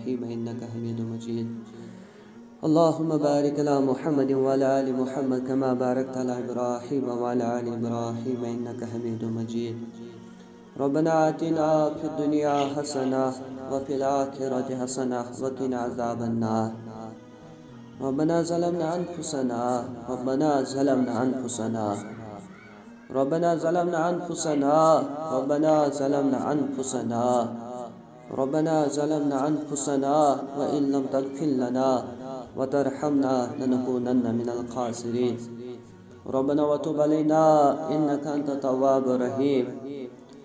إبراهيم إنك حميد مجيد اللهم بارك على محمد وعلى آل محمد كما باركت على إبراهيم وعلى آل إبراهيم إنك حميد مجيد ربنا آتنا في الدنيا حسنة وفي الآخرة حسنة وقنا عذاب النار. ربنا ظلمنا أنفسنا ربنا ظلمنا أنفسنا ربنا ظلمنا أنفسنا ربنا ظلمنا أنفسنا ربنا ظلمنا أنفسنا وإن لم تغفر لنا وترحمنا لنكونن من الخاسرين. ربنا وتب علينا إنك أنت التواب الرحيم.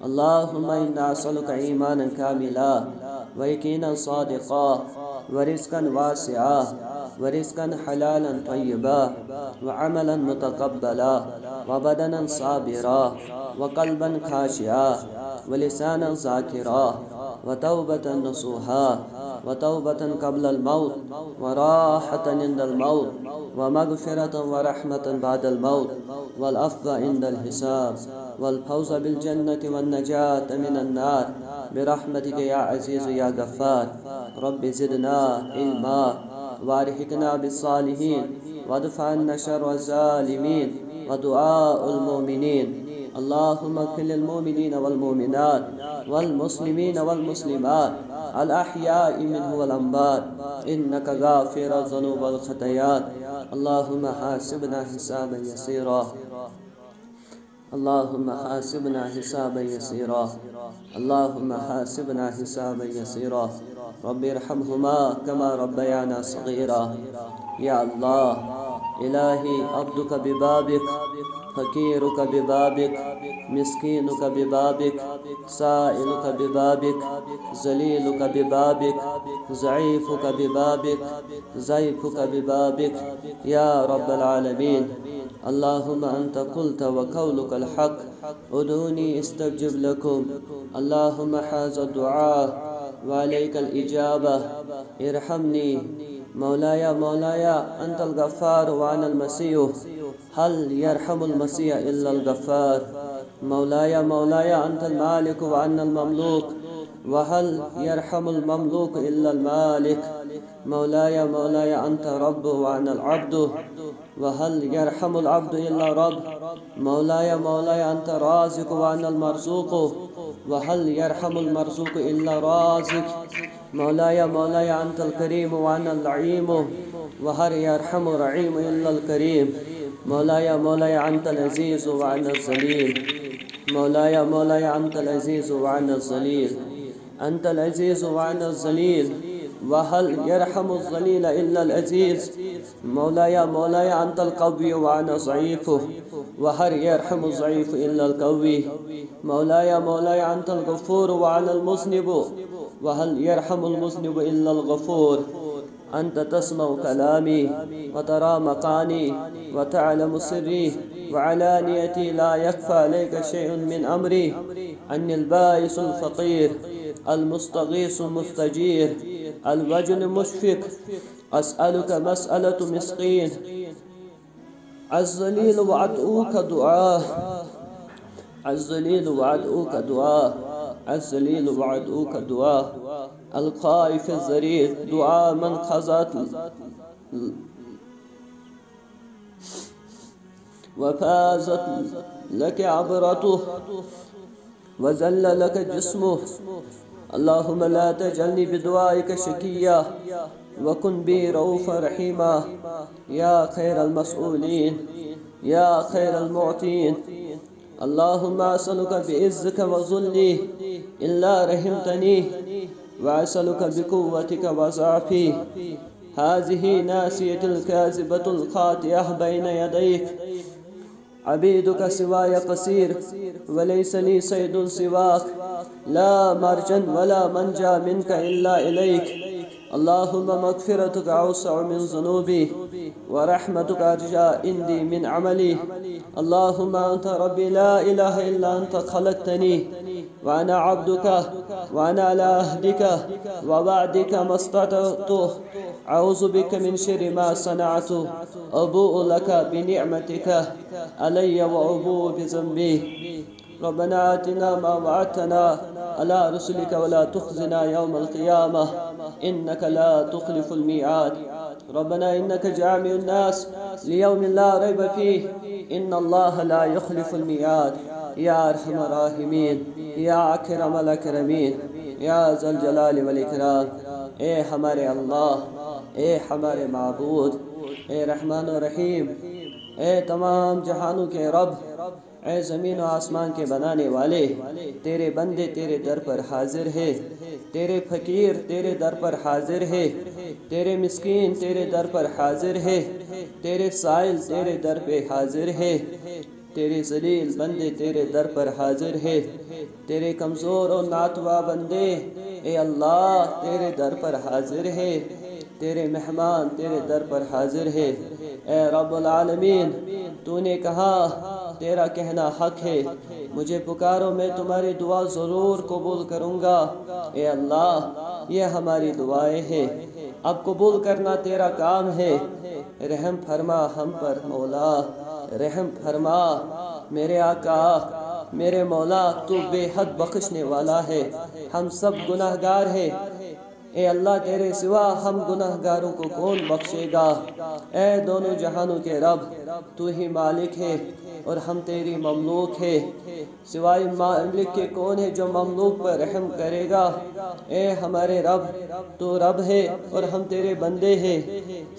اللهم إنا نسألك إيمانا كاملا ويقينا صادقا ورزقا واسعا ورزقا حلالا طيبا وعملا متقبلا وبدنا صابرا وقلبا خاشعا ولسانا ذاكرا وتوبة نصوحا، وتوبة قبل الموت، وراحة عند الموت، ومغفرة ورحمة بعد الموت والأفضى عند الحساب، والفوز بالجنة والنجاة من النار. برحمتك يا عزيز يا غفار، رب زدنا علما، وارحقنا بالصالحين وادفع عنا شر الظالمين، ودعاء المؤمنين. اللهم اغفر للمؤمنين والمؤمنات والمسلمين والمسلمات الأحياء منه والأنبات إنك غافر الذنوب والخطايات اللهم حاسبنا حسابا يسيرا اللهم حاسبنا حسابا يسيرا اللهم حاسبنا حسابا يسيرا رب ارحمهما كما ربيانا صغيرا يا الله إلهي عبدك ببابك فقيرك ببابك مسكينك ببابك سائلك ببابك ذليلك ببابك ضعيفك ببابك ضيفك ببابك يا رب العالمين اللهم أنت قلت وقولك الحق ادعوني استجب لكم اللهم حاز الدعاء وعليك الإجابة ارحمني مولاي مولاي أنت الغفار وأنا المسيح هل يرحم المسيح إلا الغفار؟ مولاي مولاي، أنت المالك وأنا المملوك. وهل يرحم المملوك إلا المالك؟ مولاي مولاي، أنت رب وأنا العبد. وهل يرحم العبد إلا رب؟ مولاي مولاي، أنت رازق وأنا المرزوق. وهل يرحم المرزوق إلا رازق؟ مولاي مولاي، أنت الكريم وأنا اللعيم. وهل يرحم الرعيم إلا الكريم؟ مولاي مولاي أنت العزيز وأنا الذليل مولاي مولاي أنت العزيز وأنا الذليل أنت العزيز وأنا الذليل وهل يرحم الظليل إلا العزيز مولاي مولاي أنت القوي وأنا ضعيف وهل يرحم الضعيف إلا القوي مولاي مولاي أنت الغفور وأنا المذنب. وهل يرحم المذنب إلا الغفور؟ أنت تسمع كلامي وترى مقاني وتعلم سري وعلانيتي لا يخفى عليك شيء من أمري. أني البائس الفقير، المستغيث المستجير الوجل مشفق أسألك مسألة مسقين. الذليل وعدؤك دعاء الذليل وعدؤك دعاء الذليل وعدؤك دعاء. الخائف الزرير دعاء من خزت. وفازت لك عبرته. وزل لك جسمه. اللهم لا تجعلني بدعائك شكيا وكن بي رؤوفا رحيما. يا خير المسؤولين. يا خير المعطين. اللهم أسألك بعزك وذلي إلا رحمتني، وأسألك بقوتك وضعفي. هذه ناسية الكاذبة الخاطئة بين يديك. عبيدك سواي قصير، وليس لي سيد سواك. لا مرجا ولا منجا منك إلا إليك. اللهم مغفرتك أوسع من ذنوبي ورحمتك أرجى عندي من عملي اللهم أنت ربي لا إله إلا أنت خلقتني وأنا عبدك وأنا على عهدك ووعدك ما استطعت. أعوذ بك من شر ما صنعت. أبوء لك بنعمتك علي وأبوء بذنبي ربنا آتنا ما وعدتنا على رسلك ولا تخزنا يوم القيامة إنك لا تخلف الميعاد ربنا إنك جامع الناس ليوم لا ريب فيه إن الله لا يخلف الميعاد يا أرحم الراحمين يا أكرم الأكرمين يا ذا الجلال والإكرام اے ہمارے اللہ، اے ہمارے معبود، اے رحمان و رحیم، اے تمام جہانوں کے رب اے زمین و آسمان کے بنانے والے، تیرے بندے تیرے در پر حاضر ہے تیرے فقیر تیرے در پر حاضر ہے تیرے مسکین تیرے در پر حاضر ہے تیرے سائل تیرے در پہ حاضر ہے تیرے ذلیل بندے تیرے در پر حاضر ہے تیرے کمزور و ناتوا بندے، اے اللہ، تیرے در پر حاضر ہے تیرے مہمان تیرے در پر حاضر ہے اے رب العالمین، تو نے کہا تیرا کہنا حق ہے۔ مجھے پکارو، میں تمہاری دعا ضرور قبول کروں گا۔ اے اللہ، یہ ہماری دعائیں ہیں۔ اب قبول کرنا تیرا کام ہے۔ رحم فرما ہم پر مولا۔ رحم فرما۔ میرے آقا، میرے مولا، تو بے حد بخشنے والا ہے۔ ہم سب گناہ گار ہیں۔ اے اللہ تیرے سوا ہم گناہ گاروں کو کون بخشے گا؟ اے دونوں جہانوں کے رب، تو ہی مالک ہے اور ہم تیری مملوک ہے۔ سوائے مالک کے کون ہے جو مملوک پر رحم کرے گا؟ اے ہمارے رب، تو رب ہے اور ہم تیرے بندے ہیں۔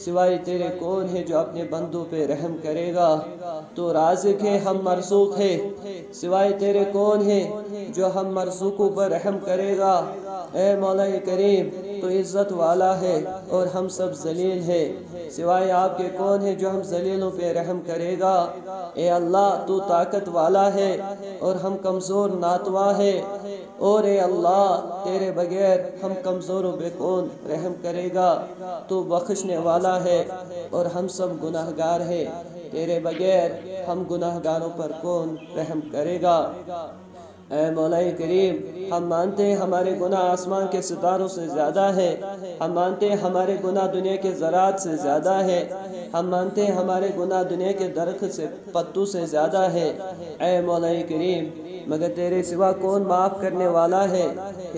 سوائے تیرے کون ہے جو اپنے بندوں پہ رحم کرے گا؟ تو رازق ہے، ہم مرزوق ہے سوائے تیرے کون ہے جو ہم مرزوقوں پر رحم کرے گا؟ اے مولا کریم تو عزت والا ہے اور ہم سب ذلیل ہے سوائے آپ کے کون ہے جو ہم ذلیلوں پہ رحم کرے گا؟ اے اللہ، تو طاقت والا ہے اور ہم کمزور ناتوا ہے اور اے اللہ، تیرے بغیر ہم کمزوروں پہ کون رحم کرے گا؟ تو بخشنے والا ہے اور ہم سب گناہ گار ہے تیرے بغیر ہم گناہ گاروں پر کون رحم کرے گا؟ اے مولا کریم، ہم مانتے ہمارے گناہ آسمان کے ستاروں سے زیادہ ہے۔ ہم مانتے ہمارے گناہ دنیا کے زراعت سے زیادہ ہے۔ ہم مانتے ہیں ہمارے گناہ دنیا کے درخت سے پتو سے زیادہ ہے۔ اے مولا کریم، مگر تیرے سوا کون معاف کرنے والا ہے؟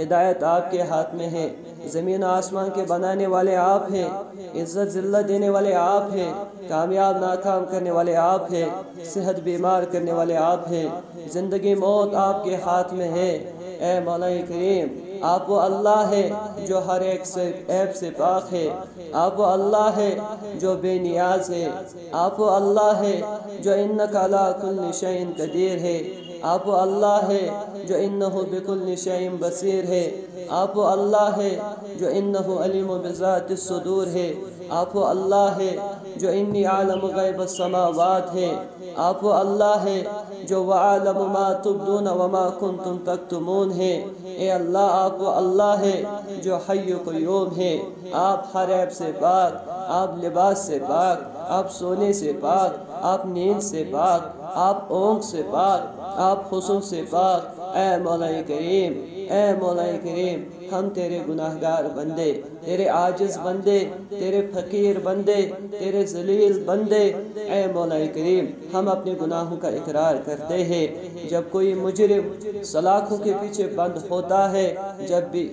ہدایت آپ کے ہاتھ میں ہے۔ زمین آسمان کے بنانے والے آپ ہیں۔ عزت، ذلت دینے والے آپ ہیں۔ کامیاب، ناکام کرنے والے آپ ہیں۔ صحت بیمار کرنے والے آپ ہیں۔ زندگی موت آپ کے ہاتھ میں ہے۔ اے مولا کریم، آپ وہ اللہ ہے جو ہر ایک سے عیب سے پاک ہے۔ آپ وہ اللہ ہے جو بے نیاز ہے۔ آپ وہ اللہ ہے جو انکا لا کل شئین قدیر ہے۔ آپ وہ اللہ ہے جو انہو بکل شئین بصیر ہے۔ آپ وہ اللہ ہے جو انہو علیم بذات الصدور ہے۔ آپ وہ اللہ ہے جو انی عالم غیب السماوات ہے۔ آپ وہ اللہ ہے جو وعالم ما تبدون وما کنتم تکتمون ہے۔ اے اللہ، آپ وہ اللہ ہے جو حی قیوم ہے۔ آپ ہر عیب سے پاک، آپ لباس سے پاک، آپ سونے سے پاک، آپ نیند سے پاک، آپ اونگ سے پاک، آپ حسن سے پاک۔ اے مولا کریم، اے مولا کریم، ہم تیرے گناہ گار بندے۔ تیرے عاجز بندے، تیرے فقیر بندے، تیرے ذلیل بندے۔ اے مولا کریم، ہم اپنے گناہوں کا اقرار کرتے ہیں۔ جب کوئی مجرم سلاخوں کے پیچھے بند ہوتا ہے، جب بھی،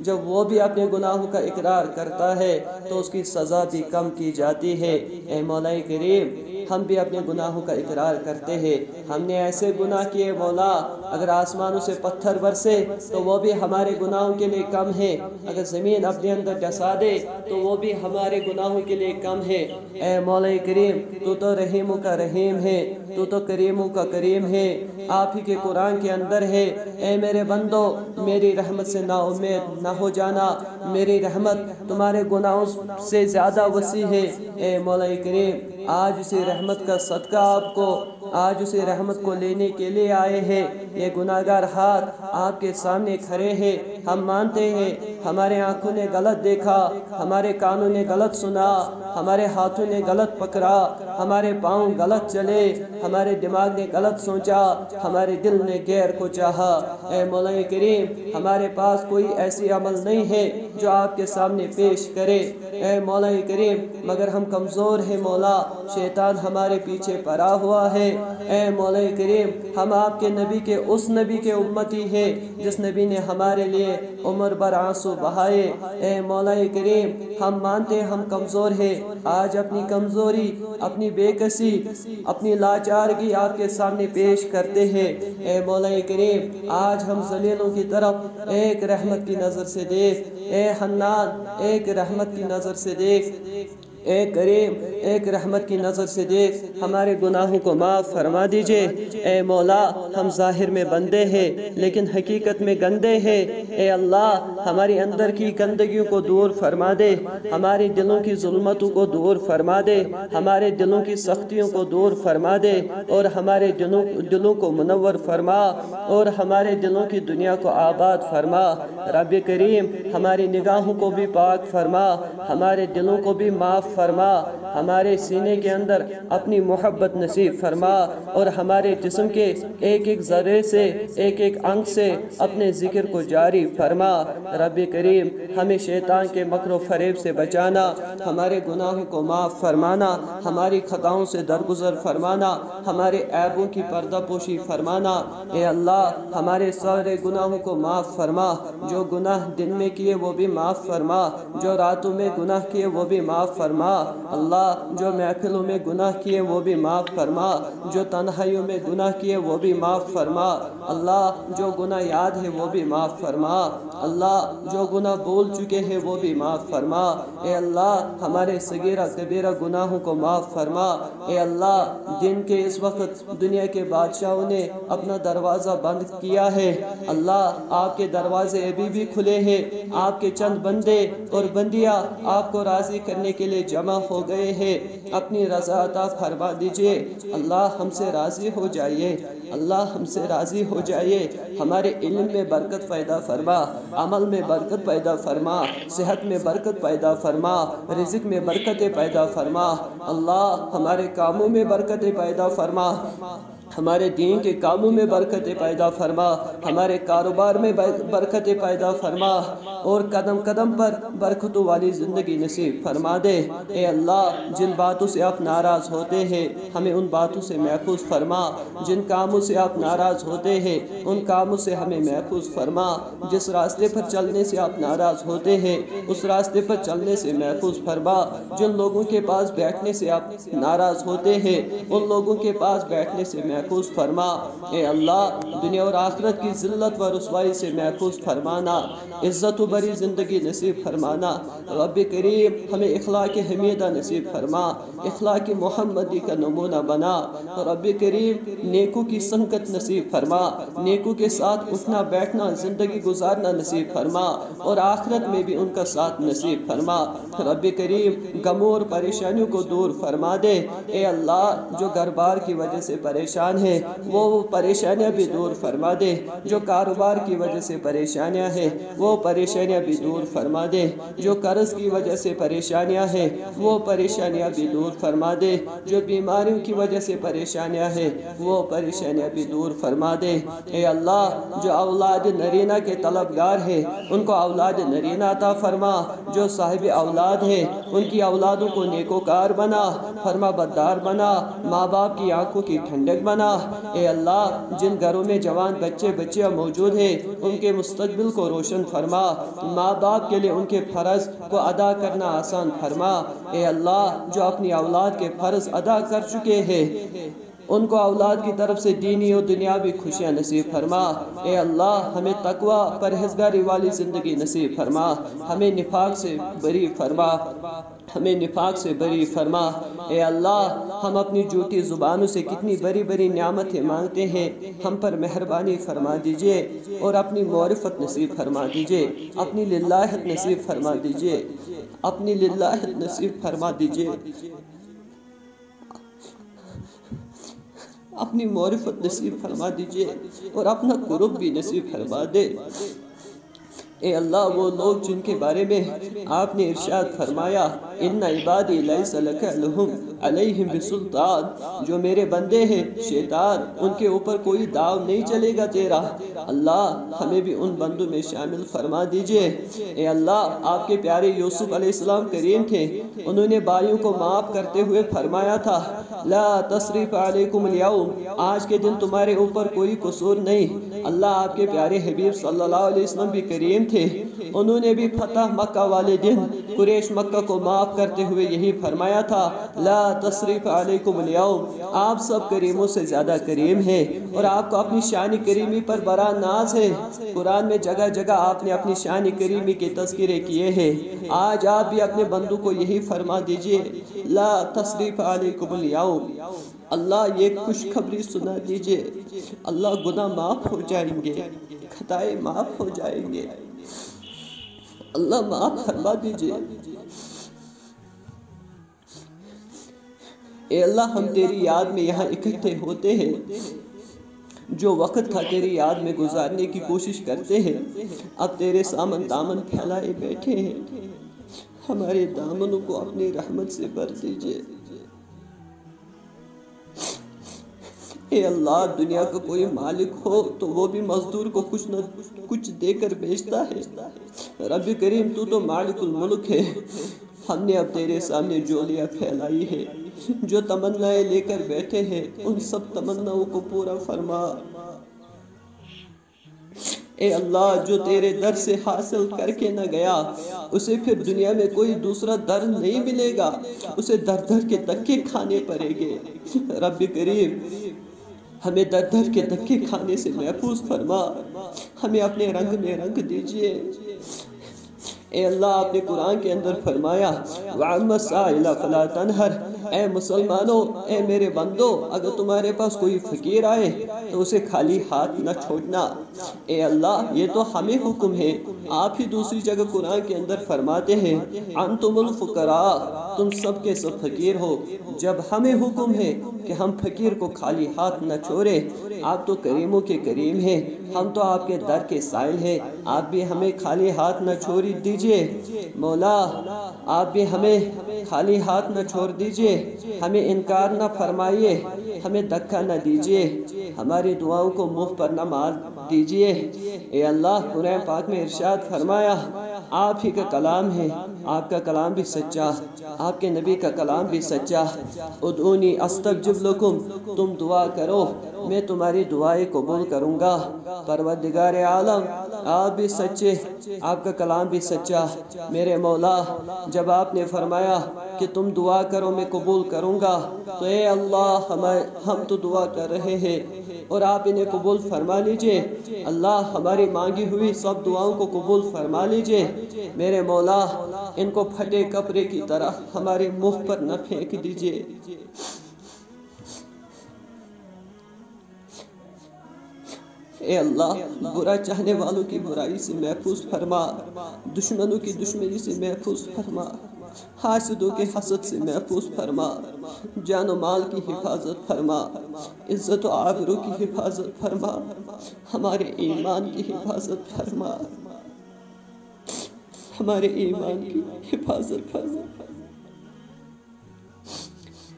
جب وہ بھی اپنے گناہوں کا اقرار کرتا ہے، تو اس کی سزا بھی کم کی جاتی ہے۔ اے مولا کریم، ہم بھی اپنے گناہوں کا اقرار کرتے ہیں۔ ہم نے ایسے گناہ کیے مولا، اگر آسمانوں سے پتھر برسے، تو وہ بھی ہمارے گناہوں کے لیے کم ہے اگر زمین اپنے اندر ڈسا دے، تو وہ بھی ہمارے گناہوں کے لیے کم ہے۔ اے مولا کریم، تو تو رحیموں کا رحیم ہے۔ تو تو کریموں کا کریم ہے، آپ ہی کے قرآن کے اندر ہے۔ اے میرے بندو، میری رحمت سے نا امید نہ ہو جانا۔ میری رحمت تمہارے گناہوں سے زیادہ وسیع ہے۔ اے مولا کریم، آج اسی رحمت کا صدقہ آپ کو، آج اسی رحمت کو لینے کے لیے آئے ہیں۔ یہ گناہگار ہاتھ آپ کے سامنے کھڑے ہیں۔ ہم مانتے ہیں، ہمارے آنکھوں نے غلط دیکھا، ہمارے کانوں نے غلط سنا، ہمارے ہاتھوں نے غلط پکڑا، ہمارے پاؤں غلط چلے۔ ہمارے دماغ نے غلط سوچا، ہمارے دل نے غیر کو چاہا۔ اے مولا کریم، ہمارے پاس کوئی ایسی عمل نہیں ہے جو آپ کے سامنے پیش کرے۔ اے مولا کریم، مگر ہم کمزور ہیں مولا، شیطان ہمارے پیچھے پڑا ہوا ہے۔ اے مولا کریم، ہم آپ کے نبی کے، اس نبی کے امتی ہے جس نبی نے ہمارے لیے عمر بر آنسو بہائے۔ اے مولا کریم، ہم مانتے ہم کمزور ہیں۔ آج اپنی کمزوری، اپنی بے کسی، اپنی لاچارگی آپ کے سامنے پیش کرتے ہیں۔ اے مولا کریم، آج ہم زلیلوں کی طرف ایک رحمت کی نظر سے دیکھ۔ اے حنان، ایک رحمت کی نظر سے دیکھ۔ اے کریم ایک رحمت کی نظر سے دیکھ، ہمارے گناہوں کو معاف فرما دیجیے۔ اے مولا، ہم ظاہر میں بندے ہیں، لیکن حقیقت میں گندے ہیں۔ اے اللہ ہماری اندر کی گندگیوں کو دور فرما دے۔ ہماری دلوں کی ظلمتوں کو دور فرما دے۔ ہمارے دلوں کی سختیوں کو دور فرما دے۔ اور ہمارے دلوں دلوں کو منور فرما۔ اور ہمارے دلوں کی دنیا کو آباد فرما۔ رب کریم، ہماری نگاہوں کو بھی پاک فرما۔ ہمارے دلوں کو بھی معاف فرما، ہمارے سینے کے اندر اپنی محبت نصیب فرما اور ہمارے جسم کے ایک ایک ذرے سے، ایک ایک انگ سے اپنے ذکر کو جاری فرما۔ رب کریم، ہمیں شیطان کے مکر و فریب سے بچانا، ہمارے گناہوں کو معاف فرمانا، ہماری خطاؤں سے درگزر فرمانا، ہمارے عیبوں کی پردہ پوشی فرمانا۔ اے اللہ، ہمارے سارے گناہوں کو معاف فرما۔ جو گناہ دن میں کیے وہ بھی معاف فرما، جو راتوں میں گناہ کیے وہ بھی معاف فرما۔ اللہ جو محفلوں میں گناہ کیے وہ بھی معاف فرما، جو تنہائیوں میں گناہ کیے وہ بھی معاف فرما، اللہ جو گناہ یاد ہے وہ بھی معاف فرما، اللہ جو گناہ بول چکے ہیں وہ بھی معاف فرما، اے اللہ ہمارے صغیرہ کبیرہ گناہوں کو معاف فرما، اے اللہ دن کے اس وقت دنیا کے بادشاہوں نے اپنا دروازہ بند کیا ہے، اللہ آپ کے دروازے ابھی بھی کھلے ہیں، آپ کے چند بندے اور بندیاں آپ کو راضی کرنے کے لیے جمع ہو گئے ہیں۔ اپنی رضا عطا فرما دیجیے۔ اللہ ہم سے راضی ہو جائیے۔ اللہ ہم سے راضی ہو جائیے۔ ہمارے علم میں برکت پیدا فرما۔ عمل میں برکت پیدا فرما۔ صحت میں برکت پیدا فرما۔ رزق میں برکت پیدا فرما۔ اللہ ہمارے کاموں میں برکت پیدا فرما۔ ہمارے دین کے کاموں میں برکت پیدا فرما، ہمارے کاروبار میں برکت پیدا فرما اور قدم قدم پر برکتوں والی زندگی نصیب فرما دے۔ اے اللہ، جن باتوں سے آپ ناراض ہوتے ہیں، ہمیں ان باتوں سے محفوظ فرما۔ جن کاموں سے آپ ناراض ہوتے ہیں، ان کاموں سے ہمیں محفوظ فرما۔ جس راستے پر چلنے سے آپ ناراض ہوتے ہیں، اس راستے پر چلنے سے محفوظ فرما۔ جن لوگوں کے پاس بیٹھنے سے آپ ناراض ہوتے ہیں، ان لوگوں کے پاس بیٹھنے سے محفوظ محفوظ فرما، اے اللہ، دنیا اور آخرت کی ذلت و رسوائی سے محفوظ فرمانا، عزت و بری زندگی نصیب فرمانا، رب کریم ہمیں اخلاق حمیدہ نصیب فرما، اخلاق محمدی کا نمونہ بنا، رب کریم نیکو کی سنگت نصیب فرما نیکو کے ساتھ اٹھنا، بیٹھنا، زندگی گزارنا نصیب فرما، اور آخرت میں بھی ان کا ساتھ نصیب فرما، رب کریم غموں اور پریشانیوں کو دور فرما دے، اے اللہ، جو گھر بار کی وجہ سے پریشان پریشان ہے۔ وہ پریشانیاں بھی دور فرما دے۔ جو کاروبار کی وجہ سے پریشانیاں ہیں، وہ پریشانیاں بھی دور فرما دے۔ جو قرض کی وجہ سے پریشانیاں ہیں، وہ پریشانیاں بھی دور فرما دے۔ جو بیماریوں کی وجہ سے پریشانیاں ہیں، وہ پریشانیاں بھی دور فرما دے۔ اے اللہ، جو اولاد نرینہ کے طلبگار ہیں، ان کو اولاد نرینہ عطا فرما۔ جو صاحب اولاد ہیں، ان کی اولادوں کو نیکوکار بنا، فرما بدار بنا۔ ماں باپ کی آنکھوں کی ٹھنڈک بنا اے اللہ، جن گھروں میں جوان بچے، بچیاں موجود ہیں، ان کے مستقبل کو روشن فرما۔ ماں باپ کے لیے ان کے فرض کو ادا کرنا آسان فرما۔ اے اللہ، جو اپنی اولاد کے فرض ادا کر چکے ہیں، ان کو اولاد کی طرف سے دینی و دنیاوی خوشیاں نصیب فرما۔ اے اللہ، ہمیں تقوی پرہزگاری والی زندگی نصیب فرما۔ ہمیں نفاق سے بری فرما۔ ہمیں نفاق سے بری فرما۔ اے اللہ، ہم اپنی جھوٹی زبانوں سے کتنی بری بری نعمتیں مانگتے ہیں، ہم پر مہربانی فرما دیجیے اور اپنی معرفت نصیب فرما دیجیے، اپنی للہت نصیب فرما دیجیے، اپنی للہت نصیب فرما دیجیے۔ اپنی معرفت نصیب فرما دیجیے اور اپنا قرب بھی نصیب فرما دے۔ اے اللہ، وہ لوگ جن کے بارے میں آپ نے ارشاد فرمایا، ان عبادی لیس لک لہم علیہم بسلطان، جو میرے بندے ہیں، شیطان، ان کے اوپر کوئی داو نہیں چلے گا تیرا۔ اللہ، ہمیں بھی ان بندوں میں شامل فرما دیجیے۔ اے اللہ، آپ کے پیارے یوسف علیہ السلام کریم تھے، انہوں نے بائیوں کو معاف کرتے ہوئے فرمایا تھا، لا تصریف علیکم اليوم آج کے دن تمہارے اوپر کوئی قصور نہیں۔ اللہ، آپ کے پیارے حبیب صلی اللہ علیہ وسلم بھی کریم تھے۔ انہوں نے بھی فتح مکہ والے دن قریش مکہ کو معاف کرتے ہوئے یہی فرمایا تھا، لا تصریف علیکم اليوم آپ سب کریموں سے زیادہ کریم ہیں اور آپ کو اپنی شان کریمی پر بڑا ناز ہے۔ قرآن میں جگہ جگہ آپ نے اپنی شان کریمی کے تذکرے کیے ہیں۔ آج آپ بھی اپنے بندوں کو یہی فرما دیجیے، لا تصریف علیکم اليوم اللہ یہ خوشخبری سنا دیجیے۔ اللہ گناہ معاف ہو جائیں گے، خطائے معاف ہو جائیں گے۔ اللہ معاف فرما دیجیے اے اللہ ہم تیری یاد میں یہاں اکٹھے ہوتے ہیں جو وقت تھا تیری یاد میں گزارنے کی کوشش کرتے ہیں اب تیرے سامن دامن پھیلائے بیٹھے ہیں ہمارے دامنوں کو اپنی رحمت سے بھر دیجیے اے اللہ دنیا کا کوئی مالک ہو تو وہ بھی مزدور کو کچھ نہ کچھ دے کر بیچتا ہے۔ رب کریم تو تو مالک الملک ہے۔ ہم نے اب تیرے سامنے جولیاں پھیلائی ہے۔ جو تمنائیں لے کر بیٹھے ہیں، ان سب تمناؤں کو پورا فرما۔ اے اللہ، جو تیرے در سے حاصل کر کے نہ گیا، اسے پھر دنیا میں کوئی دوسرا در نہیں ملے گا۔ اسے در در کے دکے کھانے پڑے گے۔ رب کریم ہمیں در در کے دکے کھانے سے محفوظ فرما۔ ہمیں اپنے رنگ میں رنگ دیجیے اے اللہ، آپ نے قرآن کے اندر فرمایا وَعَمَّ سَائِلَ فَلَا تَنْهَرْ۔ اے مسلمانوں، اے میرے بندوں اگر تمہارے پاس کوئی فقیر آئے تو اسے خالی ہاتھ نہ چھوڑنا۔ اے اللہ، یہ تو ہمیں حکم ہے، آپ ہی دوسری جگہ قرآن کے اندر فرماتے ہیں، انتم الفقراء، تم سب کے سب فقیر ہو۔ جب ہمیں حکم ہے کہ ہم فقیر کو خالی ہاتھ نہ چھوڑے آپ تو کریموں کے کریم ہیں، ہم تو آپ کے در کے سائل ہیں۔ آپ بھی ہمیں خالی ہاتھ نہ چھوڑی دیجیے۔ مولا، آپ بھی ہمیں خالی ہاتھ نہ چھوڑ دیجیے۔ ہمیں انکار نہ فرمائیے، ہمیں دکھا نہ دیجیے ہماری دعاؤں کو مفت پر نہ مار۔ دیجیے اے اللہ، قرآن پاک میں ارشاد فرمایا، آپ ہی کا کلام ہے، آپ کا کلام بھی سچا، آپ کے نبی کا کلام بھی سچا۔ ادعونی استجب لکم تم دعا کرو، میں تمہاری دعائیں قبول کروں گا۔ پروردگار عالم، آپ بھی سچے، آپ کا کلام بھی سچا۔ میرے مولا، جب آپ نے فرمایا کہ تم دعا کرو، میں قبول کروں گا، تو اے اللہ ہم تو دعا کر رہے ہیں۔ اور آپ انہیں قبول فرما لیجیے۔ اللہ ہماری مانگی ہوئی سب دعاؤں کو قبول فرما لیجیے۔ میرے مولا، ان کو پھٹے کپڑے کی طرح ہمارے منہ پر نہ پھینک دیجیے۔ اے اللہ، برا چاہنے والوں کی برائی سے محفوظ فرما۔ دشمنوں کی دشمنی سے محفوظ فرما۔ حاسدوں کے حسد سے محفوظ فرما، جان و مال کی حفاظت فرما، عزت و آبرو کی حفاظت فرما، ہمارے ایمان کی حفاظت فرما۔ ہمارے ایمان کی حفاظت فرما۔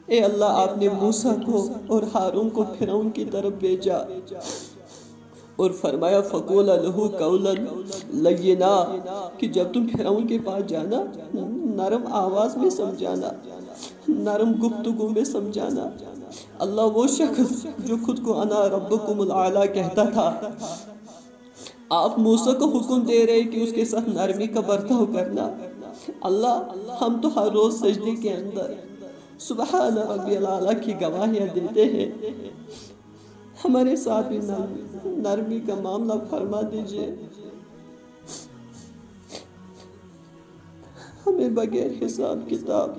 اے اللہ، آپ نے موسیٰ کو اور ہارون کو پھرون کی طرف بیجا اور فرمایا، فقول لہو قولا لینا کہ جب تم پھرون کے پاس جانا، نرم آواز میں سمجھانا، نرم گفتگو میں سمجھانا، اللہ وہ شخص جو خود کو انا ربکم العالی کہتا تھا۔ آپ موسیٰ کو حکم دے رہے کہ اس کے ساتھ نرمی کا برتاؤ کرنا۔ اللہ، ہم تو ہر روز سجدے کے اندر سبحان ربی العالی کی گواہیاں دیتے ہیں۔ ہمارے ساتھ بھی نرمی کا معاملہ فرما دیجیے۔ ہمیں بغیر حساب کتاب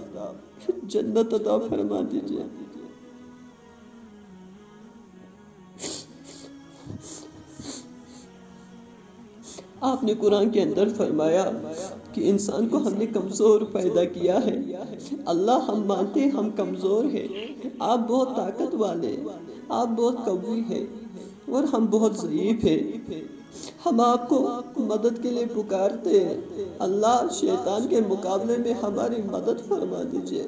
جنت عطا فرما دیجیے۔ آپ نے قرآن کے اندر فرمایا کہ انسان کو ہم نے کمزور پیدا کیا ہے۔ اللہ ہم مانتے ہم کمزور ہیں۔ آپ بہت طاقت والے آپ بہت قوی ہیں اور ہم بہت ضعیف ہیں۔ ہم آپ کو مدد کے لیے پکارتے ہیں۔ اللہ شیطان کے مقابلے میں ہماری مدد فرما دیجیے۔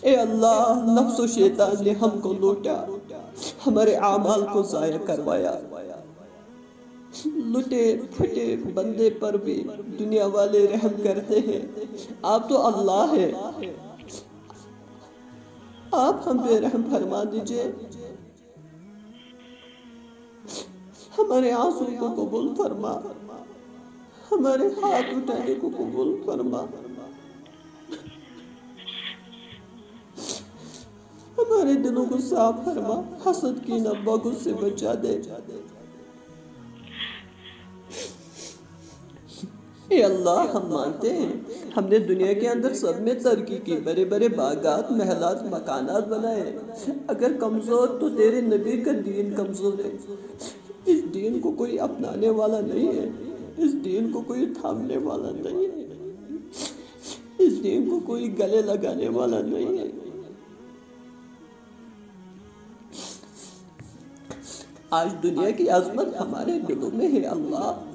اے اللہ، نفس و شیطان نے ہم کو لوٹا، ہمارے اعمال کو ضائع کروایا۔ لٹے پھٹے بندے پر بھی دنیا والے رحم کرتے ہیں۔ آپ تو اللہ ہے آپ ہم پہ رحم فرما دیجیے۔ ہمارے آنسو کو قبول فرما۔ ہمارے ہاتھ اٹھانے کو قبول فرما۔ ہمارے دلوں کو صاف فرما۔ حسد کی نہ بغض سے بچا دے۔ اے اللہ، ہم مانتے ہیں۔ ہم نے دنیا کے اندر سب میں ترقی کی، بڑے بڑے باغات، محلات، مکانات بنائے۔ اگر کمزور تو تیرے نبی کا دین کمزور ہے۔ اس دین کو کوئی اپنانے والا نہیں ہے۔ اس دین کو کوئی تھامنے والا نہیں ہے۔ اس دین کو کوئی گلے لگانے والا نہیں ہے۔ آج دنیا کی عظمت ہمارے دلوں میں ہے، اللہ۔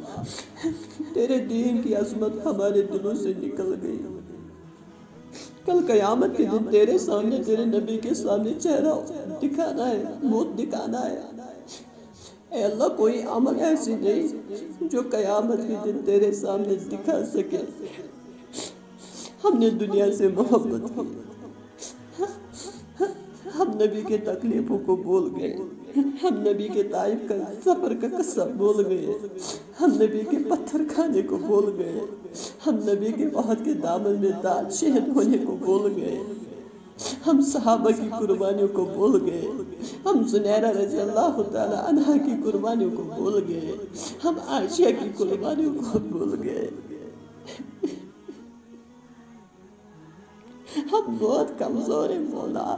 تیرے دین کی عظمت ہمارے دلوں سے نکل گئی۔ کل قیامت کے دن تیرے سامنے تیرے نبی کے سامنے چہرہ دکھانا ہے، موت دکھانا ہے۔ اے اللہ، کوئی عمل ایسی نہیں جو قیامت کے دن تیرے سامنے دکھا سکے۔ ہم نے دنیا سے محبت کی۔ ہم نبی کے تکلیفوں کو بول گئے۔ ہم نبی کے طائف کا سفر کا قصہ بول گئے۔ ہم نبی کے پتھر کھانے کو بول گئے۔ ہم نبی کے بہت کے دامن میں دال شہد ہونے کو بول گئے۔ ہم صحابہ کی قربانیوں کو بول گئے۔ ہم زنیرہ رضی اللہ تعالی عنہ کی قربانیوں کو بول گئے۔ ہم عائشہ کی قربانیوں کو بول گئے۔ ہم بہت کمزور ہیں مولا۔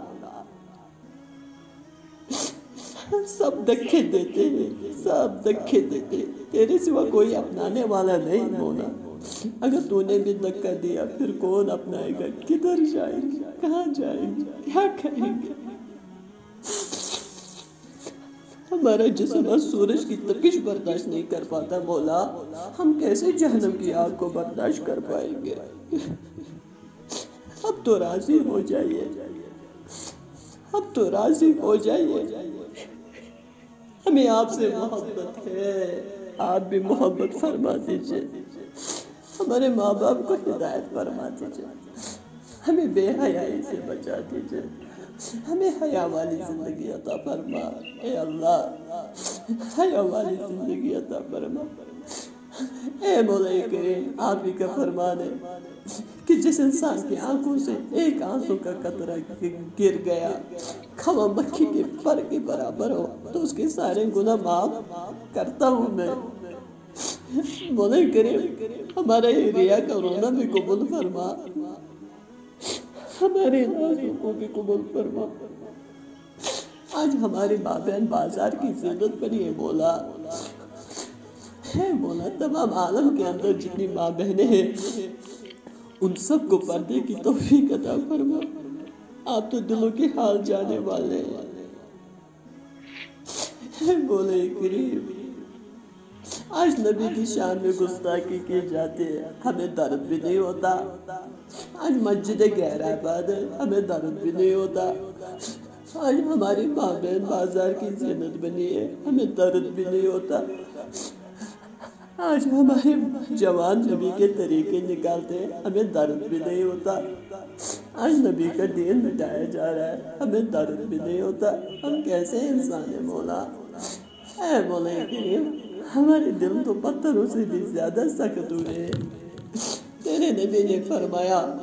سب دکھے دیتے ہیں، سب دکھے دیتے تیرے سوا کوئی اپنانے والا نہیں مولا اگر تو نے بھی دکھا دیا، پھر کون اپنائے گا؟ کدھر جائیں گے؟ کہاں جائیں گے؟ کیا کریں گے؟ ہمارا جسم اور سورج کی تپش برداشت نہیں کر پاتا مولا۔ ہم کیسے جہنم کی آگ کو برداشت کر پائیں گے؟ اب تو راضی ہو جائیے۔ اب تو راضی ہو جائیے۔ ہمیں آپ سے محبت ہے۔ آپ بھی محبت فرما دیجیے۔ ہمارے ماں باپ کو ہدایت فرما دیجیے۔ ہمیں بے حیائی سے بچا دیجیے۔ ہمیں حیا والی زندگی عطا فرما۔ اے اللہ، حیا والی زندگی عطا فرما۔ اے مولا کریم، آپ ہی کا فرمان ہے کہ جس انسان کی آنکھوں سے ایک آنسو کا قطرہ گر گیا کھوا مکھی کے پر کے برابر ہو، تو اس کے سارے گناہ معاف کرتا ہوں میں۔ مولا کریم، ہمارا یہ ریا کا رونا بھی قبول فرما۔ ہمارے نازوں کو بھی قبول فرما۔ آج ہمارے ماں بہن بازار کی زیادت بنی ہے مولا۔ ہے مولا، تمام عالم کے اندر جتنی ماں بہنیں ہیں، ان سب کو پردے کی توفیق عطا فرما۔ آپ تو دلوں کے حال جانے والے ہیں۔ بولے کریم، آج نبی کی شان میں گستاخی کی جاتی ہے ہمیں درد بھی نہیں ہوتا۔ آج مسجد گہرا آباد ہے، ہمیں درد بھی نہیں ہوتا۔ آج ہماری ماں بہن بازار کی زینت بنی ہے، ہمیں درد بھی نہیں ہوتا۔ آج ہمارے جوان نبی کے طریقے نکالتے ہیں، ہمیں درد بھی نہیں ہوتا۔ آج نبی کا دین مٹایا جا رہا ہے۔ ہمیں درد بھی نہیں ہوتا۔ ہم کیسے انسان ہیں مولا؟ اے مولا کریم، ہمارے دل تو پتھروں سے بھی زیادہ سخت ہوئے ہیں۔ تیرے نبی نے فرمایا،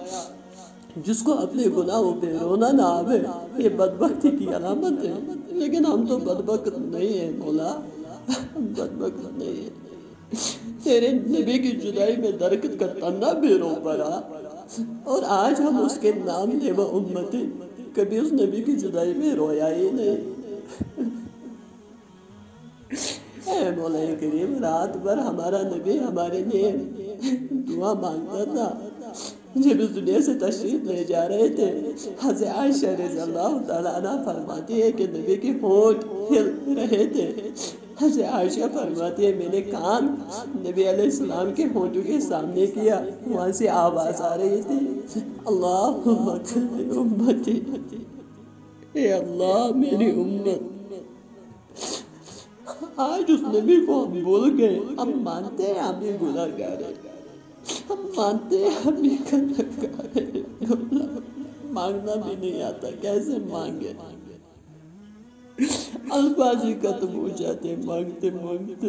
جس کو اپنے گناہوں پہ رونا نہ آوے، یہ بدبختی کی علامت ہے۔ لیکن ہم تو بدبخت نہیں ہیں مولا۔ ہم بدبخت نہیں ہیں۔ تیرے نبی کی جدائی میں درکت کا تنہ بھی رو پڑا۔ اور آج ہم اس کے نام لے لیوا امتی کبھی اس نبی کی جدائی میں رویا ہی نہیں۔ اے مولا کریم، رات بھر ہمارا نبی ہمارے لیے دعا مانگتا تھا۔ جب اس دنیا سے تشریف لے جا رہے تھے، حضرت عائشہ رضی اللہ تعالیٰ عنہ فرماتی ہے کہ نبی کی ہونٹ ہل رہے تھے۔ حضرت عائشہ فرماتی ہے میں نے کان نبی علیہ السلام کے ہونٹوں کے سامنے کیا، وہاں سے آواز آ رہی تھی، اللہ امتی اے اللہ میری امت۔ آج اس نبی کو ہم بول گئے، ہم مانتے ہیں ہم بھی گناہ گار ہیں۔ ہم مانتے ہیں ہم بھی گناہ گار ہیں مانگنا بھی نہیں آتا، کیسے مانگے؟ الفاظ ہی ختم ہو جاتے مانگتے مانگتے۔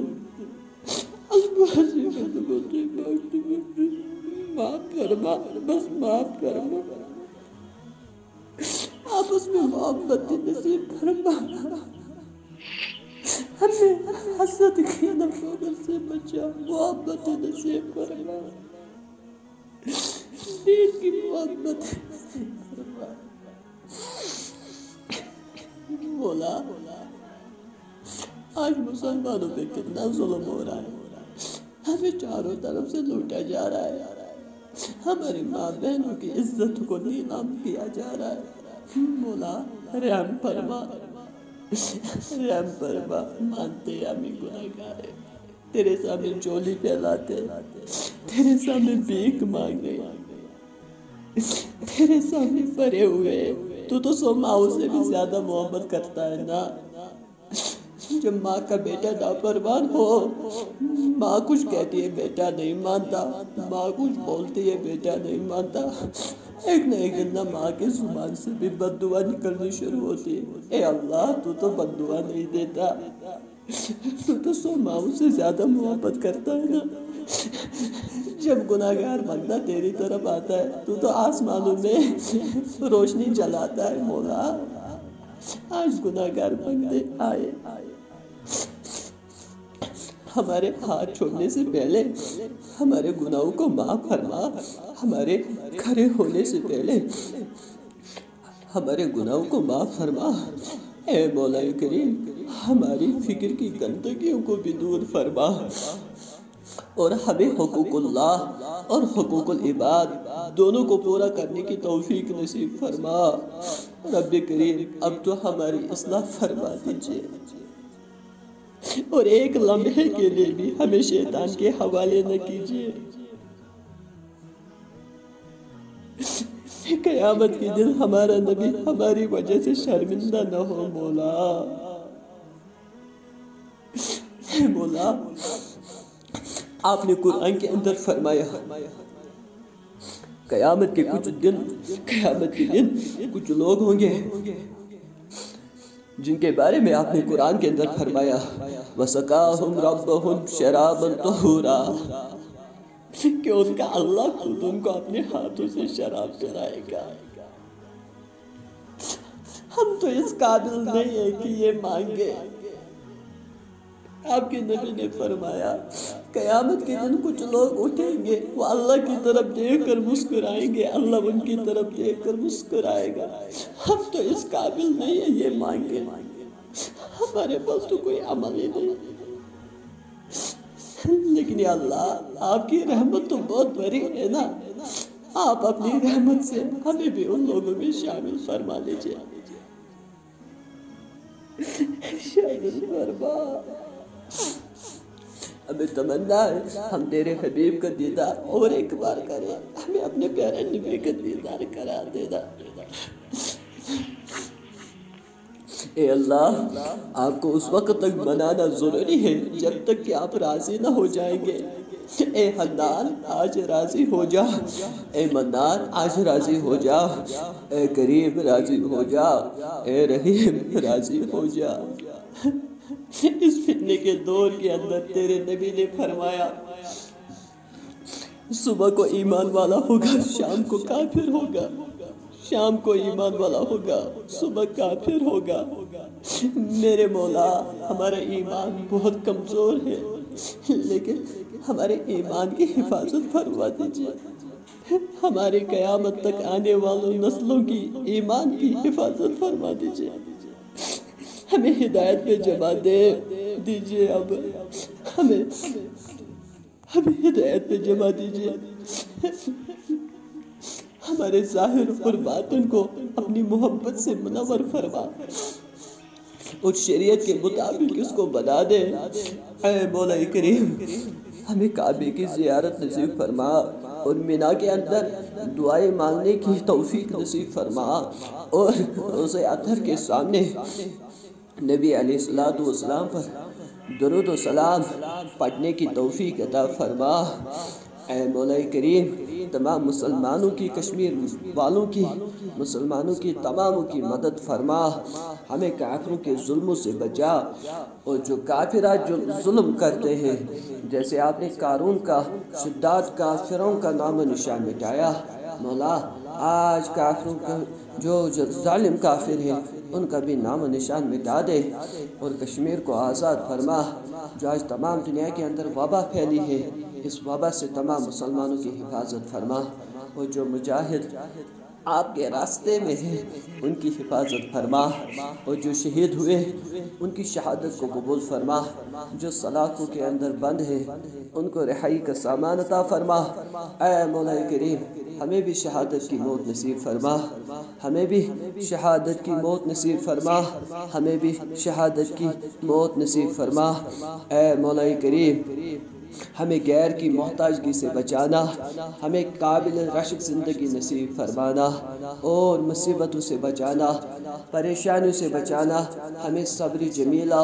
الفاظ ہی ختم ہوتے مانگتے مانگتے۔ معاف فرما، بس معاف فرما۔ آپس میں محبت نصیب فرما۔ ہمیں حسد کی نفرت سے بچا محبت نصیب فرما۔ دین کی محبت۔ نصیب فرما بولا آج مسلمانوں پہ کتنا ظلم ہو رہا ہے ہمیں چاروں طرف سے لوٹا جا رہا ہے ہماری ماں بہنوں کی عزت کو نیلام کیا جا رہا ہے مولا رحم فرما رحم فرما مانتے ہمیں گناہ گارے تیرے سامنے چولی پھیلاتے تیرے سامنے بیک مانگے تیرے سامنے پڑے ہوئے تو تو سو ماؤں سے بھی زیادہ محبت کرتا ہے نا۔ جب ماں کا بیٹا لاپروان ہو، ماں کچھ کہتی ہے، بیٹا نہیں مانتا۔ ماں کچھ بولتی ہے، بیٹا نہیں مانتا۔ ایک نہ ایک دن ماں کے زبان سے بھی بد دعا نکلنی شروع ہوتی ہے۔ اے اللہ، تو تو بد دعا نہیں دیتا۔ تو تو سو ماؤں سے زیادہ محبت کرتا ہے نا۔ جب گناہ گار بندہ تیری طرف آتا ہے، تو تو آسمانوں میں روشنی جلاتا ہے، مولا۔ آج گناہ گار بندے آئے۔ ہمارے ہاتھ چھوڑنے سے پہلے ہمارے گناہوں کو معاف فرما۔ ہمارے کھڑے ہونے سے پہلے ہمارے گناہوں کو معاف فرما۔ اے مولا کریم، ہماری فکر کی گندگیوں کو بھی دور فرما۔ اور ہمیں حقوق اللہ اور حقوق العباد دونوں کو پورا کرنے کی توفیق نصیب فرما۔ رب کریم، اب تو ہماری اصلاح فرما دیجیے۔ اور ایک لمحے کے لیے بھی ہمیں شیطان کے حوالے نہ کیجیے۔ قیامت کے دن ہمارا نبی ہماری وجہ سے شرمندہ نہ ہو، مولا۔ مولا آپ نے قرآن کے اندر فرمایا قیامت کے کچھ دن، قیامت کے دن کچھ لوگ ہوں گے جن کے بارے میں آپ نے قرآن کے اندر فرمایا، وَسَقَاهُمْ رَبَّهُمْ شَرَابًا طَهُورًا۔ کہ ان کا اللہ خود ان کو اپنے ہاتھوں سے شراب پلائے گا۔ ہم تو اس قابل نہیں ہیں کہ یہ مانگے۔ آپ کے نبی نے فرمایا، قیامت کے دن کچھ لوگ اٹھیں گے، وہ اللہ کی طرف دیکھ کر مسکرائیں گے، اللہ ان کی طرف دیکھ کر مسکرائے گا۔ ہم تو اس قابل نہیں ہیں، یہ مانگے۔ ہمارے پاس تو کوئی عمل ہی نہیں۔ لیکن یا اللہ، آپ کی رحمت تو بہت بڑی ہے نا۔ آپ اپنی رحمت سے ہمیں بھی ان لوگوں میں شامل فرما لیجیے۔ شامل فرما۔ ہمیں تمنا ہے، ہم تیرے حبیب کا دیدار اور ایک بار کریں۔ ہمیں اپنے پیارے نبی کا دیدار کرا دینا اے اللہ، آپ کو اس وقت تک منانا ضروری ہے جب تک کہ آپ راضی نہ ہو جائیں گے۔ اے حدان آج راضی ہو جا۔ اے منان، آج راضی ہو جا۔ اے کریم، راضی ہو جا۔ اے رحیم، راضی ہو جا۔ اس فتنے کے دور کے اندر تیرے نبی نے فرمایا، صبح کو ایمان والا ہوگا، شام کو کافر ہوگا۔ شام کو ایمان والا ہوگا، صبح کافر ہوگا۔ میرے مولا، ہمارا ایمان بہت کمزور ہے، لیکن ہمارے ایمان کی حفاظت فرما دیجیے۔ ہمارے قیامت تک آنے والوں نسلوں کی ایمان کی حفاظت فرما دیجیے۔ ہمیں ہدایت پہ جمع دے دیجیے اب۔ ہمیں ہمیں ہدایت پہ جمع دیجیے۔ ہمارے ظاہر اور باطن کو اپنی محبت سے منور فرما۔ اس شریعت کے مطابق اس کو بنا دے۔ اے مولا کریم، ہمیں کعبے کی زیارت نصیب فرما اور مینا کے اندر دعائیں مانگنے کی توفیق نصیب فرما۔ اور روزہ اتھر کے سامنے نبی علیہ السلام پر درود و سلام پڑھنے کی توفیق عطا فرما۔ اے مولا کریم، تمام مسلمانوں کی کشمیر والوں کی، مسلمانوں کی، تماموں کی مدد فرما۔ ہمیں کافروں کے ظلموں سے بچا۔ اور جو کافرہ جو ظلم کرتے ہیں، جیسے آپ نے قارون کا، شداد کا فرعون کا نام و نشان مٹایا۔ مولا، آج کافروں کا جو جو ظالم کافر ہیں ان کا بھی نام و نشان مٹا دے اور کشمیر کو آزاد فرما، جو آج تمام دنیا کے اندر وبا پھیلی ہے، اس وبا سے تمام مسلمانوں کی حفاظت فرما اور جو مجاہد آپ کے راستے میں ہیں۔ ان کی حفاظت فرما۔ اور جو شہید ہوئے، ان کی شہادت کو قبول فرما۔ جو سلاخوں کے اندر بند ہیں ان کو رہائی کا سامان عطا فرما۔ اے مولا کریم، ہمیں بھی شہادت کی موت نصیب فرما۔ ہمیں بھی شہادت کی موت نصیب فرما۔ ہمیں بھی شہادت کی موت نصیب فرما۔ اے مولا کریم ہمیں غیر کی محتاجگی سے بچانا، ہمیں قابل رشک زندگی نصیب فرمانا، اور مصیبتوں سے بچانا، پریشانیوں سے بچانا، ہمیں صبری جمیلہ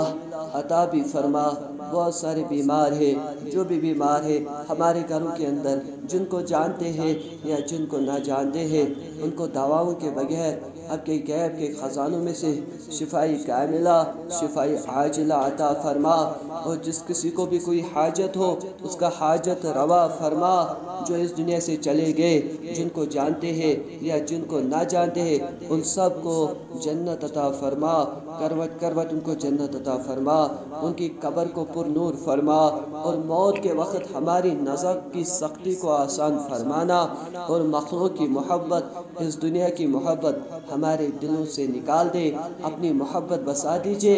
عطا بھی فرما۔ بہت سارے بیمار ہیں، جو بھی بیمار ہیں، ہمارے گھروں کے اندر، جن کو جانتے ہیں یا جن کو نہ جانتے ہیں، ان کو دواؤں کے بغیر اب کے غیب کے خزانوں میں سے شفائی کاملہ، شفائی عاجلہ عطا فرما۔ اور جس کسی کو بھی کوئی حاجت ہو، اس کا حاجت روا فرما، جو اس دنیا سے چلے گئے، جن کو جانتے ہیں یا جن کو نہ جانتے ہیں، ان سب کو جنت عطا فرما۔ کروٹ کروٹ ان کو جنت عطا فرما، ان کی قبر کو پر نور فرما اور موت کے وقت ہماری نظر کی سختی کو آسان فرمانا اور مخلوق کی محبت، اس دنیا کی محبت ہمارے دلوں سے نکال دے، اپنی محبت بسا دیجیے،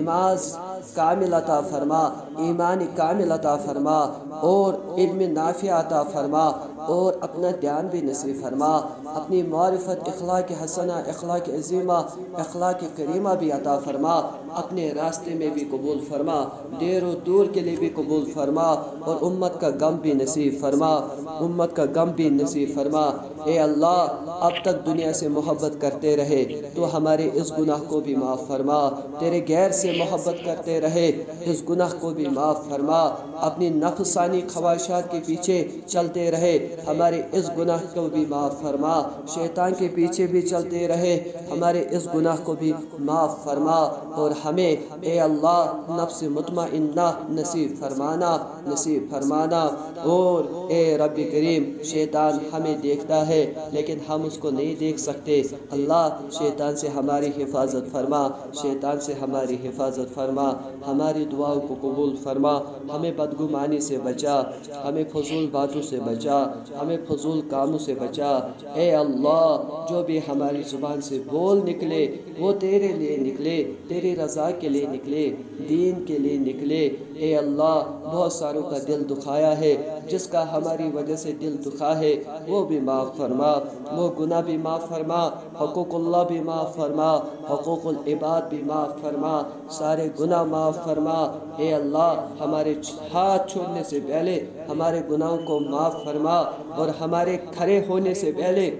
نماز کامل عطا فرما ایمان کامل عطا فرما، اور علم نافع عطا فرما، اور اپنا دھیان بھی نصیب فرما، اپنی معرفت، اخلاق حسنہ، اخلاق عظیمہ، اخلاق کریمہ بھی عطا فرما اپنے راستے میں بھی قبول فرما، دیر و دور کے لیے بھی قبول فرما اور امت کا غم بھی نصیب فرما، امت کا غم بھی نصیب فرما۔ اے اللہ، اب تک دنیا سے محبت کرتے رہے تو ہمارے اس گناہ کو بھی معاف فرما۔ تیرے غیر سے محبت کرتے رہے اس گناہ کو بھی معاف فرما۔ اپنی نفسانی خواہشات کے پیچھے چلتے رہے، ہمارے اس گناہ کو بھی معاف فرما۔ شیطان کے پیچھے بھی چلتے رہے، ہمارے اس گناہ کو بھی معاف فرما۔ اور ہمیں اے اللہ نفس مطمئنہ نصیب فرمانا نصیب فرمانا۔ اور اے رب کریم، شیطان ہمیں دیکھتا ہے، لیکن ہم اس کو نہیں دیکھ سکتے۔ اللہ شیطان سے ہماری حفاظت فرما، شیطان سے ہماری حفاظت فرما، ہماری دعاؤں کو قبول فرما۔ ہمیں بدگمانی سے بچا، ہمیں فضول باتوں سے بچا، ہمیں فضول کاموں سے بچا۔ اے اللہ، جو بھی ہماری زبان سے بول نکلے، وہ تیرے لیے نکلے تیری رضا کے لیے نکلے، دین کے لیے نکلے۔ اے اللہ، بہت ساروں کا دل دکھایا ہے، جس کا ہماری وجہ سے دل دکھا ہے، وہ بھی معاف فرما۔ وہ گناہ بھی معاف فرما، حقوق اللہ بھی معاف فرما، حقوق العباد بھی معاف فرما۔ سارے گناہ معاف فرما۔ اے اللہ، ہمارے ہاتھ چھوڑنے سے پہلے ہمارے گناہوں کو معاف فرما اور ہمارے کھڑے ہونے سے پہلے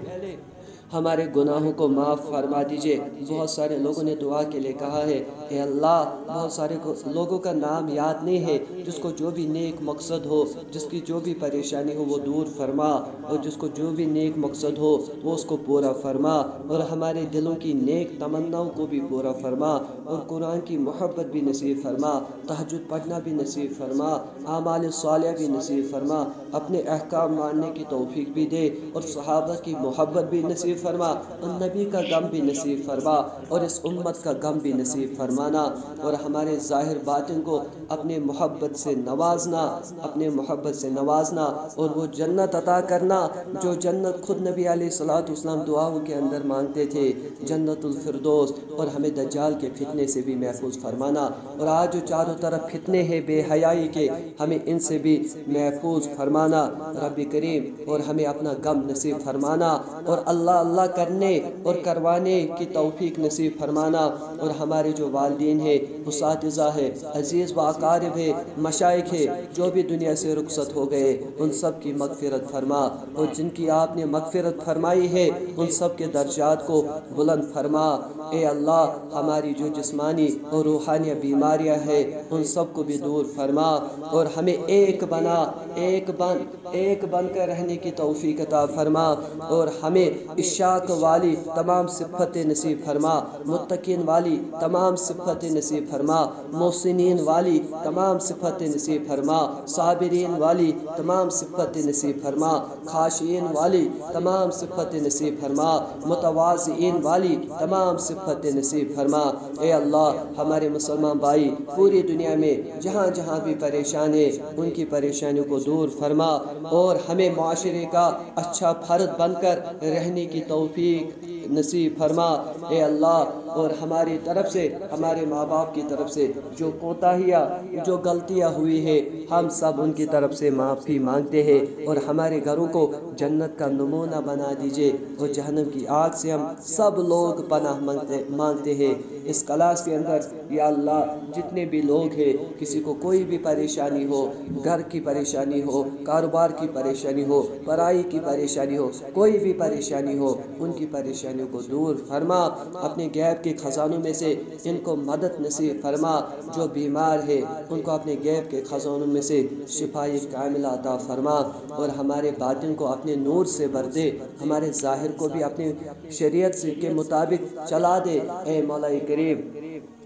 ہمارے گناہوں کو معاف فرما دیجیے۔ بہت سارے لوگوں نے دعا کے لیے کہا ہے اے اللہ، بہت سارے لوگوں کا نام یاد نہیں ہے۔ جس کو جو بھی نیک مقصد ہو، جس کی جو بھی پریشانی ہو، وہ دور فرما۔ اور جس کو جو بھی نیک مقصد ہو، وہ اس کو پورا فرما۔ اور ہمارے دلوں کی نیک تمناؤں کو بھی پورا فرما۔ اور قرآن کی محبت بھی نصیب فرما۔ تحجد پڑھنا بھی نصیب فرما۔ اعمال صالح بھی نصیب فرما۔ اپنے احکام ماننے کی توفیق بھی دے۔ اور صحابہ کی محبت بھی نصیب فرما، ان نبی کا غم بھی نصیب فرما اور اس امت کا غم بھی نصیب فرمانا اور ہمارے ظاہر باطن کو اپنے محبت سے نوازنا اپنے محبت سے نوازنا اور وہ جنت عطا کرنا جو جنت خود نبی علیہ الصلوۃ والسلام دعاؤں کے اندر مانگتے تھے، جنت الفردوس اور ہمیں دجال کے فتنے سے بھی محفوظ فرمانا اور آج جو چاروں طرف فتنے ہیں بے حیائی کے، ہمیں ان سے بھی محفوظ فرمانا، رب کریم اور ہمیں اپنا غم نصیب فرمانا اور اللہ اللہ اللہ کرنے اور کروانے کی توفیق نصیب فرمانا اور ہمارے جو والدین ہیں اساتذہ ہے عزیز و اقارب ہے مشائق ہے جو بھی دنیا سے رخصت ہو گئے ان سب کی مغفرت فرما اور جن کی آپ نے مغفرت فرمائی ہے، ان سب کے درجات کو بلند فرما۔ اے اللہ، ہماری جو جسمانی اور روحانی بیماریاں ہیں، ان سب کو بھی دور فرما اور ہمیں ایک بنا، ایک بن ایک بن کر رہنے کی توفیق عطا فرما اور ہمیں اشاق والی تمام صفت نصیب فرما، متقین والی تمام صفت نصیب فرما، محسنین والی تمام صفت نصیب فرما، صابرین والی تمام صفت نصیب فرما خاشین والی تمام صفت نصیب فرما متوازئین والی تمام صفت نصیب فرما۔ اے اللہ، ہمارے مسلمان بھائی، پوری دنیا میں جہاں جہاں بھی پریشان ہیں ان کی پریشانیوں کو دور فرما اور ہمیں معاشرے کا اچھا فرد بن کر رہنے کی توفیق۔ نصیب فرما، اے اللہ، اور ہماری طرف سے، ہمارے ماں باپ کی طرف سے جو کوتاہیاں، جو غلطیاں ہوئی ہے ہم سب ان کی طرف سے معافی مانگتے ہیں، اور ہمارے گھروں کو جنت کا نمونہ بنا دیجیے، اور جہنم کی آگ سے ہم سب لوگ پناہ مانگتے مانگتے ہیں۔ اس کلاس کے اندر، یا اللہ، جتنے بھی لوگ ہیں، کسی کو کوئی بھی پریشانی ہو، گھر کی پریشانی ہو، کاروبار کی پریشانی ہو، پڑھائی کی پریشانی ہو، کوئی بھی پریشانی ہو، ان کی پریشانی پریشانیوں کو دور فرما اپنے غیب کے خزانوں میں سے ان کو مدد نصیب فرما۔ جو بیمار ہے، ان کو اپنے غیب کے خزانوں میں سے شفائی کامل عطا فرما اور ہمارے باطن کو اپنے نور سے بھر دے، ہمارے ظاہر کو بھی اپنی شریعت کے مطابق چلا دے۔ اے مولا کریم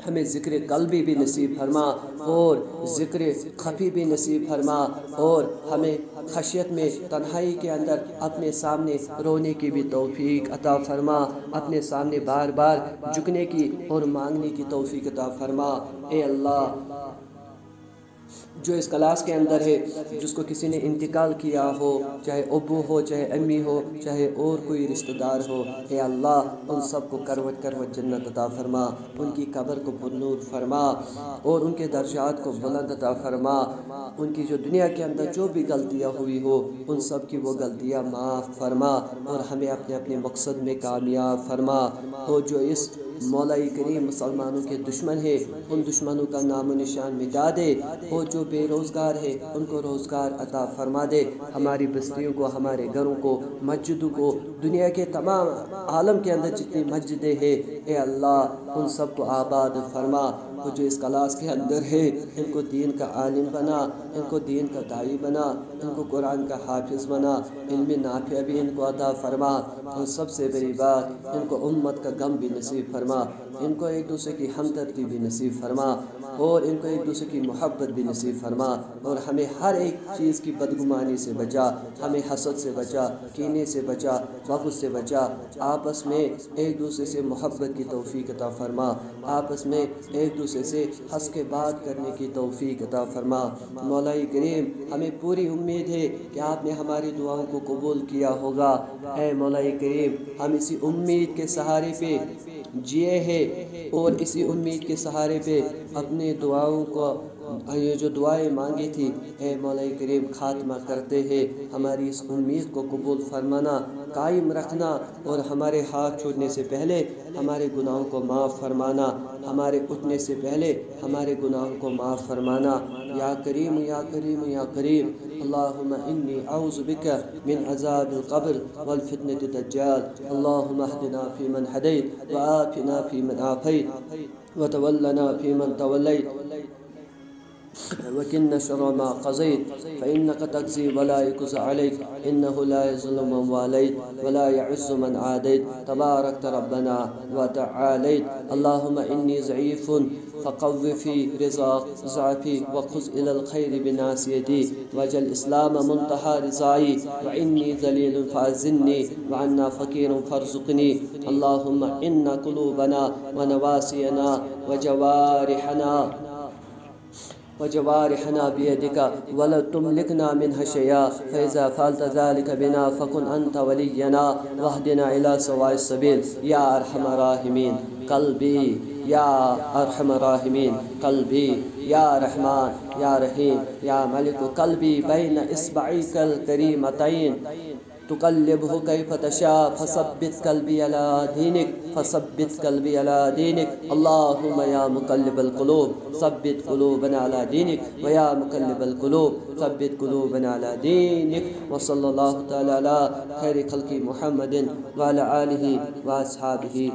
ہمیں ذکر قلبی بھی نصیب فرما اور ذکر خفی بھی نصیب فرما اور ہمیں خشیت میں تنہائی کے اندر اپنے سامنے رونے کی بھی توفیق عطا فرما، اپنے سامنے بار بار جھکنے کی اور مانگنے کی توفیق عطا فرما۔ اے اللہ جو اس کلاس کے اندر ہے، جس کو کسی نے انتقال کیا ہو، چاہے ابو ہو، چاہے امی ہو، چاہے اور کوئی رشتہ دار ہو، اے اللہ، ان سب کو کروٹ کروٹ جنت عطا فرما، ان کی قبر کو بنور فرما اور ان کے درجات کو بلند عطا فرما۔ ان کی جو دنیا کے اندر جو بھی غلطیاں ہوئی ہو، ان سب کی وہ غلطیاں معاف فرما اور ہمیں اپنے اپنے مقصد میں کامیاب فرما۔ ہو جو اس مولائی کریم مسلمانوں کے دشمن ہے ان دشمنوں کا نام و نشان مٹا دے وہ جو بے روزگار ہے ان کو روزگار عطا فرما دے۔ ہماری بستیوں کو، ہمارے گھروں کو، مسجدوں کو، دنیا کے تمام عالم کے اندر جتنی مسجدیں ہیں، اے اللہ، ان سب کو آباد فرما۔ وہ جو اس کلاس کے اندر ہے ان کو دین کا عالم بنا، ان کو دین کا دائی بنا۔ ان کو قرآن کا حافظ بنا علم نافع بھی ان کو عطا فرما۔ اور سب سے بڑی بات، ان کو امت کا غم بھی نصیب فرما۔ ان کو ایک دوسرے کی ہمدردی بھی نصیب فرما۔ اور ان کو ایک دوسرے کی محبت بھی نصیب فرما۔ اور ہمیں ہر ایک چیز کی بدگمانی سے بچا، ہمیں حسد سے بچا، کینے سے بچا وقت سے بچا۔ آپس میں ایک دوسرے سے محبت کی توفیق عطا فرما۔ آپس میں ایک دوسرے سے ہنس کے بات کرنے کی توفیق عطا فرما۔ مولائی کریم، ہمیں پوری امید امید ہے کہ آپ نے ہماری دعاؤں کو قبول کیا ہوگا۔ اے مولا کریم، ہم اسی امید کے سہارے پہ جیے ہیں اور اسی امید کے سہارے پہ اپنے دعاؤں کو یہ جو دعائیں مانگی تھی، اے مولا کریم، خاتمہ کرتے ہیں۔ ہماری اس امید کو قبول فرمانا، قائم رکھنا اور ہمارے ہاتھ چھوڑنے سے پہلے ہمارے گناہوں کو معاف فرمانا۔ ہمارے اٹھنے سے پہلے ہمارے گناہوں کو معاف فرمانا۔ یا کریم یا کریم یا کریم، اللہم انی اعوذ بکا من عذاب القبر والفتنة الدجال۔ اللہم اہدنا فی من حدیت وآفنا فی من آفیت وتولنا فی من تولیت۔ وكن شر ما قضيت، فإنك تقضي ولا يقضى عليك، إنه لا يظلم من واليت ولا يعز من عاديت. تباركت ربنا وتعاليت. اللهم إني ضعيف، فقو في رزاق ضعفي وخذ إلى الخير بناسيتي وجل الإسلام منتهى رضاي وإني ذليل فأزني وعنا فقير فارزقني. اللهم إن قلوبنا ونواسينا وجوارحنا وجوارحنا بيدك ولا تملكنا منها شيئا، فإذا فعلت ذلك بنا فكن أنت ولينا واهدنا إلى سواء السبيل. يا أرحم الراحمين، قلبي، يا أرحم الراحمين، قلبي، يا رحمن، يا رحيم، يا ملك قلبي بين إصبعيك الكريمتين. تقلبه كيف تشاء، فثبت قلبي على دينك، فثبت قلبي على دينك. اللهم يا مقلب القلوب، ثبت قلوبنا على دينك. ويا مقلب القلوب، ثبت قلوبنا على دينك. وصلى الله تعالى على خير خلق محمد وعلى آله وأصحابه.